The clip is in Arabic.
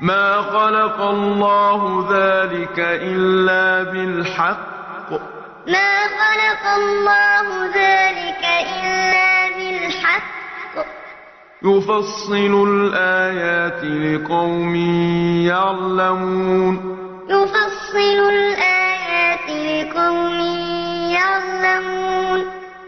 ما خلق الله ذلك إلا بالحق. ما خلق الله ذلك إلا بالحق. يفصل الآيات لقوم يعلمون يفصل الآيات